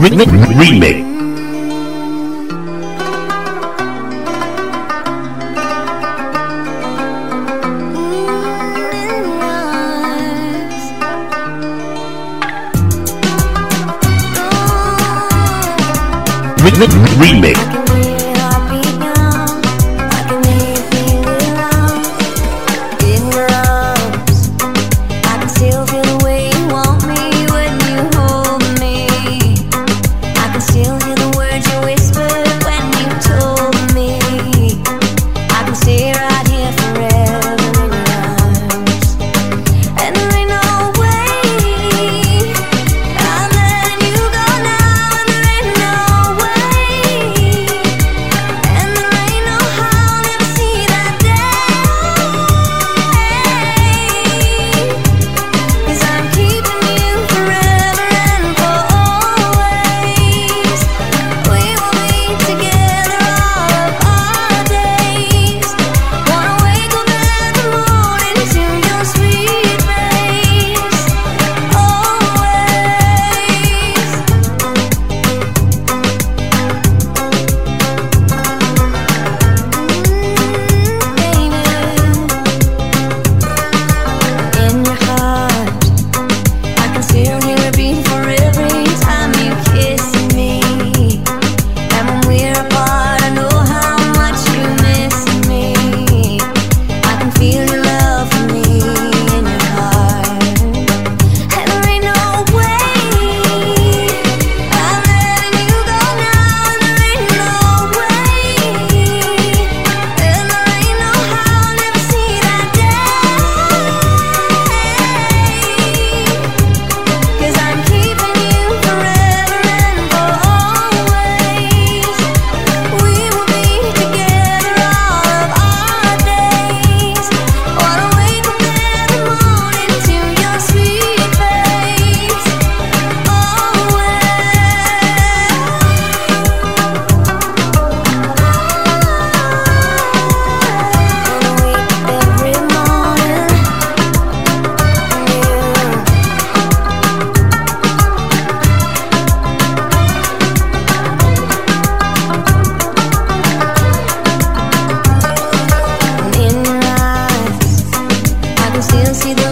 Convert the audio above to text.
Remix. Remix. see, see the